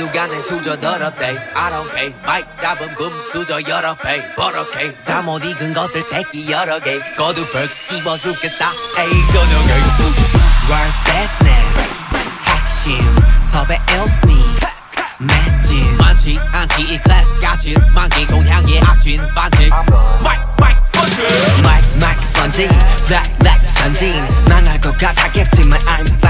누가 내 수저 더럽대? I don't care. 마이크 잡음 금수저 여럿 패. 버럭해. 잠못 익은 것들 새끼 여러 개. 거두 벌 씹어 죽겠다. 에이 저녁에. World best name 핵심. 섭외 일스니 맷진 많지 않지. 이 클래스 같이 만기 종향의 악진 반칙. 마이크 마이크 번지. 마이크 마이크 번지. 블랙 블랙 전진. 망할 것 같았겠지만 I'm fine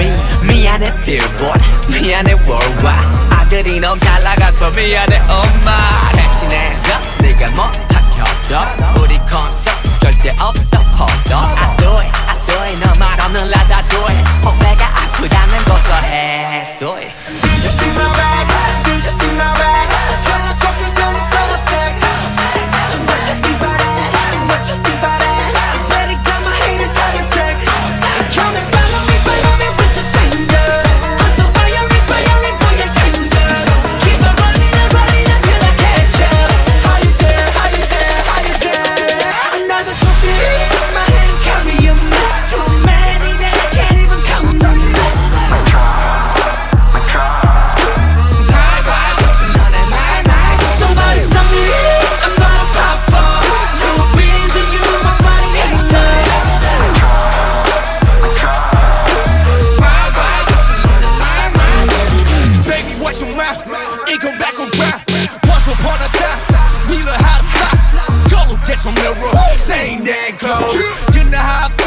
sorry 미안해 billboard 미안해 worldwide. 아들이 너무 잘 나가서 미안해 엄마. 대신해줘 네가 못한 협력 우리 콘서트 절대 없어 on. I do it I do it 너말 없는 라다 do it 어깨가 아프다는 고소해 소리 funeral. Same dad clothes. You know how I